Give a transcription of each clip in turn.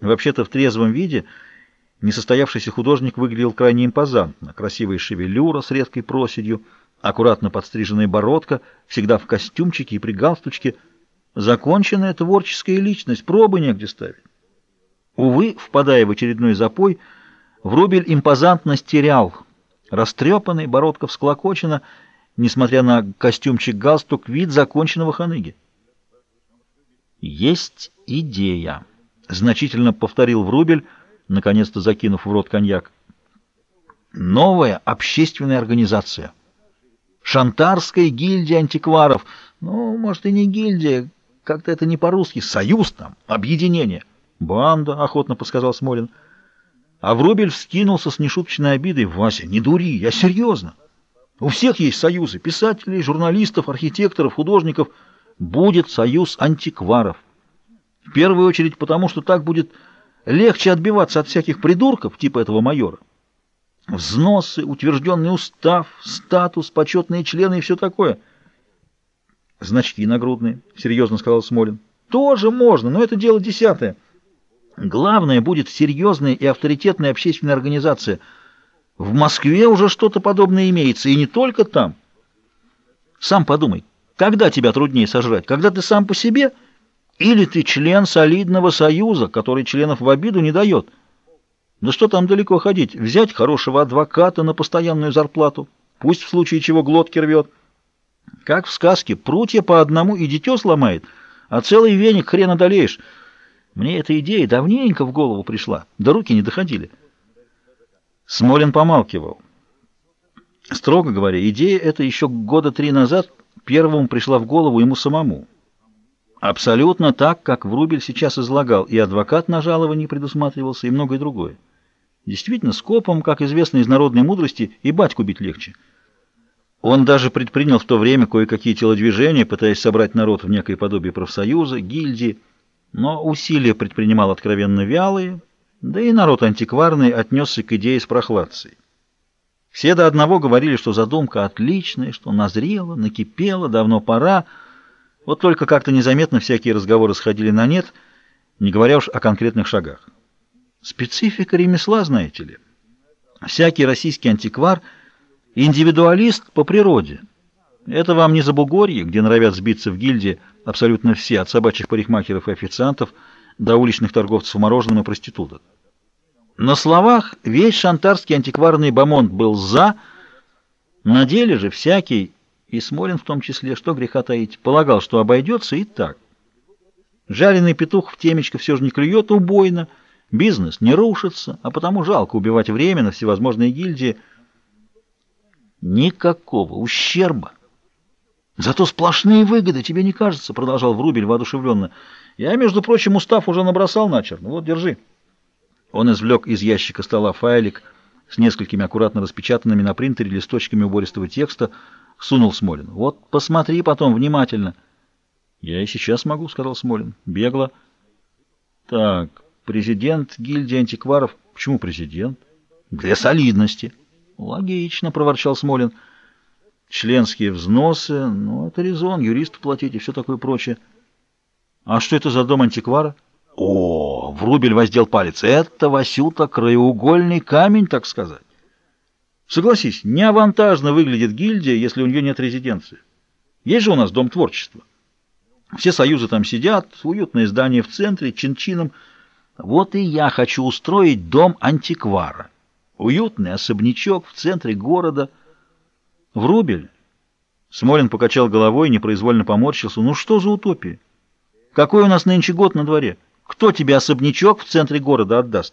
Вообще-то в трезвом виде несостоявшийся художник выглядел крайне импозантно. Красивая шевелюра с редкой проседью, аккуратно подстриженная бородка, всегда в костюмчике и при галстучке. Законченная творческая личность, пробы негде ставить. Увы, впадая в очередной запой, Врубель импозантность терял. Растрепанный, бородка всклокочена, несмотря на костюмчик-галстук, вид законченного ханыги. «Есть идея», — значительно повторил Врубель, наконец-то закинув в рот коньяк. «Новая общественная организация. Шантарская гильдия антикваров. Ну, может, и не гильдия, как-то это не по-русски. Союз там, объединение». «Банда», — охотно подсказал Смолин. А Врубель вскинулся с нешуточной обидой. «Вася, не дури, я серьезно. У всех есть союзы. Писателей, журналистов, архитекторов, художников. Будет союз антикваров. В первую очередь потому, что так будет легче отбиваться от всяких придурков, типа этого майора. Взносы, утвержденный устав, статус, почетные члены и все такое. Значки нагрудные, серьезно сказал Смолин. Тоже можно, но это дело десятое. Главное будет серьезная и авторитетная общественная организация. В Москве уже что-то подобное имеется, и не только там. Сам подумай, когда тебя труднее сожрать? Когда ты сам по себе или ты член солидного союза, который членов в обиду не дает? Да что там далеко ходить? Взять хорошего адвоката на постоянную зарплату, пусть в случае чего глотки рвет. Как в сказке, прутья по одному и дитё сломает, а целый веник хрен одолеешь. Мне эта идея давненько в голову пришла, до руки не доходили. Смолин помалкивал. Строго говоря, идея эта еще года три назад первому пришла в голову ему самому. Абсолютно так, как Врубель сейчас излагал, и адвокат на жалование предусматривался, и многое другое. Действительно, скопом, как известно из народной мудрости, и батьку бить легче. Он даже предпринял в то время кое-какие телодвижения, пытаясь собрать народ в некое подобие профсоюза, гильдии, но усилия предпринимал откровенно вялые, да и народ антикварный отнесся к идее с прохладцей. Все до одного говорили, что задумка отличная, что назрела, накипела, давно пора. Вот только как-то незаметно всякие разговоры сходили на нет, не говоря уж о конкретных шагах. Специфика ремесла, знаете ли. Всякий российский антиквар — индивидуалист по природе. Это вам не Забугорье, где норовят сбиться в гильдии абсолютно все, от собачьих парикмахеров и официантов до уличных торговцев мороженым и проституток. На словах весь шантарский антикварный бомонд был «за», на деле же всякий, и Смолин в том числе, что греха таить, полагал, что обойдется и так. Жареный петух в темечко все же не клюет убойно, бизнес не рушится, а потому жалко убивать время на всевозможные гильдии. Никакого ущерба Зато сплошные выгоды, тебе не кажется, продолжал Врубель воодушевленно. Я, между прочим, устав уже набросал начерно. Вот, держи. Он извлек из ящика стола файлик с несколькими аккуратно распечатанными на принтере листочками убористого текста, сунул Смолин. Вот посмотри потом внимательно. Я и сейчас могу, сказал Смолин. Бегло. Так, президент гильдии антикваров. Почему президент? Для солидности. Логично, проворчал Смолин членские взносы, ну, это резон, юристу платить и все такое прочее. А что это за дом антиквара? О, Врубель воздел палец. Это, Васюта, краеугольный камень, так сказать. Согласись, неавантажно выглядит гильдия, если у нее нет резиденции. Есть же у нас дом творчества. Все союзы там сидят, уютное здание в центре, чин-чином. Вот и я хочу устроить дом антиквара. Уютный особнячок в центре города — Врубель? Смолин покачал головой, непроизвольно поморщился. Ну что за утопия? Какой у нас нынче год на дворе? Кто тебе особнячок в центре города отдаст?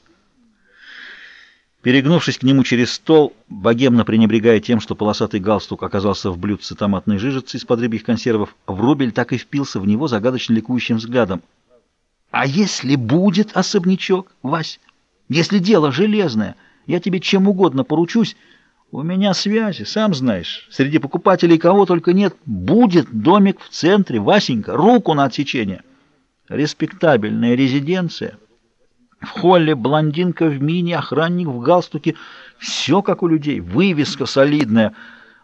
Перегнувшись к нему через стол, богемно пренебрегая тем, что полосатый галстук оказался в блюдце томатной жижицы из-под рыбьих консервов, Врубель так и впился в него загадочно ликующим взглядом. «А если будет особнячок, Вась? Если дело железное, я тебе чем угодно поручусь, у меня связи, сам знаешь. Среди покупателей кого только нет. Будет домик в центре, Васенька, руку на отсечение. Респектабельная резиденция. В холле блондинка в мини, охранник в галстуке. Все как у людей. Вывеска солидная.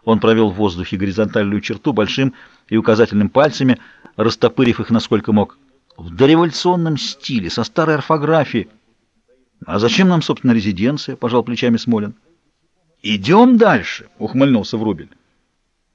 Он провел в воздухе горизонтальную черту большим и указательным пальцами, растопырив их насколько мог. в дореволюционном стиле, со старой орфографией. А зачем нам, собственно, резиденция? Пожал плечами Смолин. Идем дальше, ухмыльнулся Врубель.